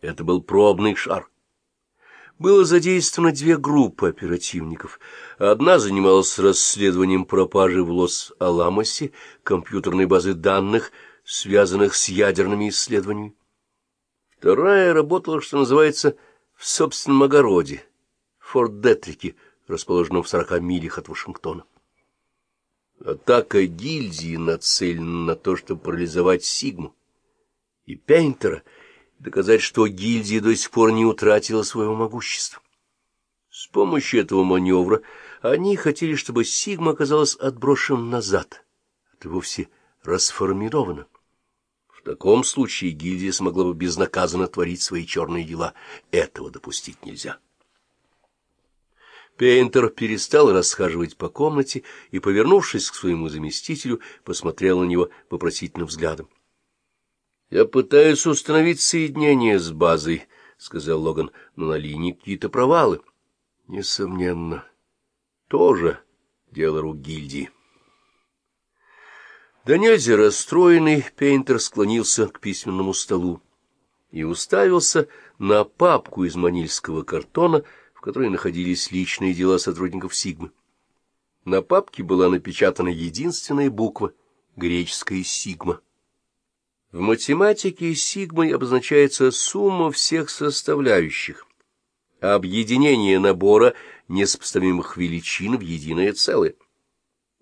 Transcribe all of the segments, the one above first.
Это был пробный шар. Было задействовано две группы оперативников. Одна занималась расследованием пропажи в Лос-Аламосе компьютерной базы данных, связанных с ядерными исследованиями. Вторая работала, что называется, в собственном огороде, в Форт-Детрике, расположенном в сорока милях от Вашингтона. Атака гильдии нацелена на то, чтобы парализовать Сигму и Пейнтера, доказать, что гильдия до сих пор не утратила своего могущества. С помощью этого маневра они хотели, чтобы Сигма оказалась отброшена назад, а то вовсе расформирована. В таком случае гильдия смогла бы безнаказанно творить свои черные дела. Этого допустить нельзя. Пейнтер перестал расхаживать по комнате и, повернувшись к своему заместителю, посмотрел на него вопросительным взглядом. — Я пытаюсь установить соединение с базой, — сказал Логан, — но на линии какие-то провалы. — Несомненно. Тоже дело рук гильдии. Нельзя расстроенный, Пейнтер склонился к письменному столу и уставился на папку из манильского картона, в которой находились личные дела сотрудников Сигмы. На папке была напечатана единственная буква — греческая «Сигма». В математике сигмой обозначается сумма всех составляющих, объединение набора несопоставимых величин в единое целое.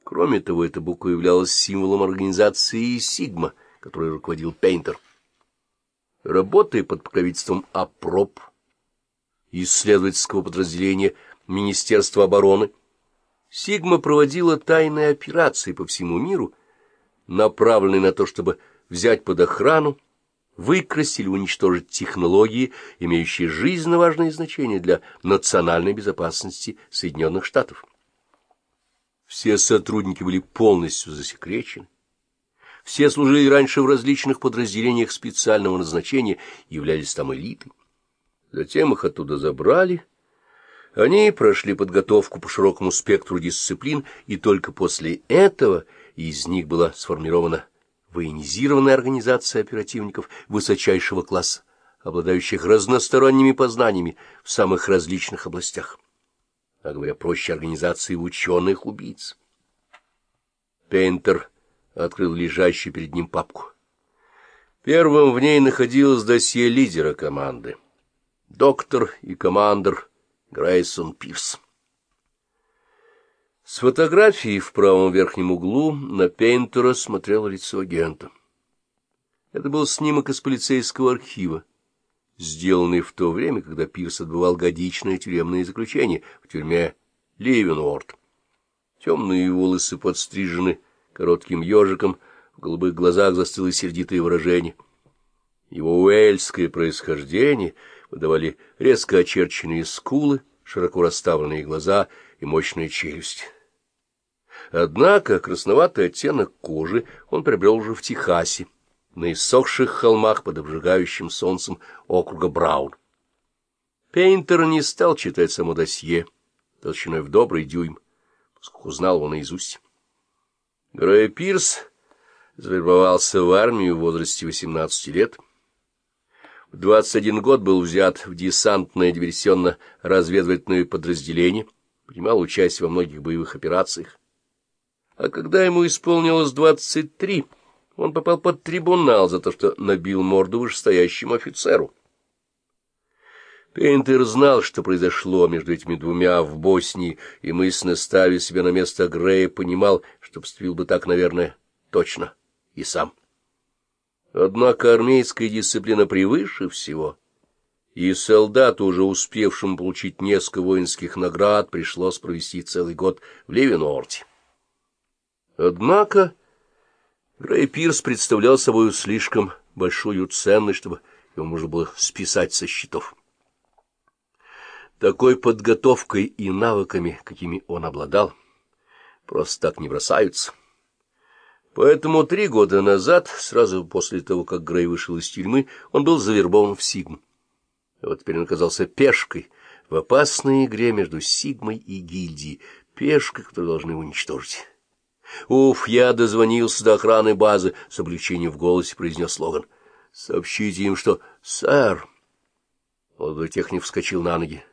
Кроме того, эта буква являлась символом организации «Сигма», которой руководил Пейнтер. Работая под покровительством АПРОП, исследовательского подразделения Министерства обороны, Сигма проводила тайные операции по всему миру, направленные на то, чтобы взять под охрану, выкрасть или уничтожить технологии, имеющие жизненно важное значение для национальной безопасности Соединенных Штатов. Все сотрудники были полностью засекречены. Все служили раньше в различных подразделениях специального назначения являлись там элитой. Затем их оттуда забрали. Они прошли подготовку по широкому спектру дисциплин, и только после этого из них была сформирована военизированная организация оперативников высочайшего класса, обладающих разносторонними познаниями в самых различных областях. А говоря проще, организации ученых-убийц. Пейнтер открыл лежащую перед ним папку. Первым в ней находилось досье лидера команды. Доктор и командор Грейсон Пирс. С фотографией в правом верхнем углу на Пейнтера смотрело лицо агента. Это был снимок из полицейского архива, сделанный в то время, когда Пирс отбывал годичное тюремное заключение в тюрьме Ливенуорт. Темные волосы подстрижены коротким ежиком, в голубых глазах застыло сердитое выражение. Его уэльское происхождение выдавали резко очерченные скулы, широко расставленные глаза и мощная челюсть. Однако красноватый оттенок кожи он приобрел уже в Техасе, на иссохших холмах под обжигающим солнцем округа Браун. Пейнтер не стал читать само досье, толщиной в добрый дюйм, поскольку знал его наизусть. Грей Пирс завербовался в армию в возрасте 18 лет. В 21 год был взят в десантное диверсионно-разведывательное подразделение, принимал участие во многих боевых операциях. А когда ему исполнилось двадцать три, он попал под трибунал за то, что набил морду вышестоящему офицеру. Пейнтер знал, что произошло между этими двумя в Боснии, и мысленно ставя себя на место Грея, понимал, что поступил бы так, наверное, точно и сам. Однако армейская дисциплина превыше всего, и солдату, уже успевшему получить несколько воинских наград, пришлось провести целый год в Ливенорте. Однако Грей Пирс представлял собой слишком большую ценность, чтобы его можно было списать со счетов. Такой подготовкой и навыками, какими он обладал, просто так не бросаются. Поэтому три года назад, сразу после того, как Грей вышел из тюрьмы, он был завербован в Сигму. А вот теперь он оказался пешкой в опасной игре между Сигмой и гильдией, пешкой, которую должны уничтожить. «Уф, я дозвонился до охраны базы», — с облегчением в голосе произнес Логан. «Сообщите им, что...» «Сэр...» Молодой техник вскочил на ноги.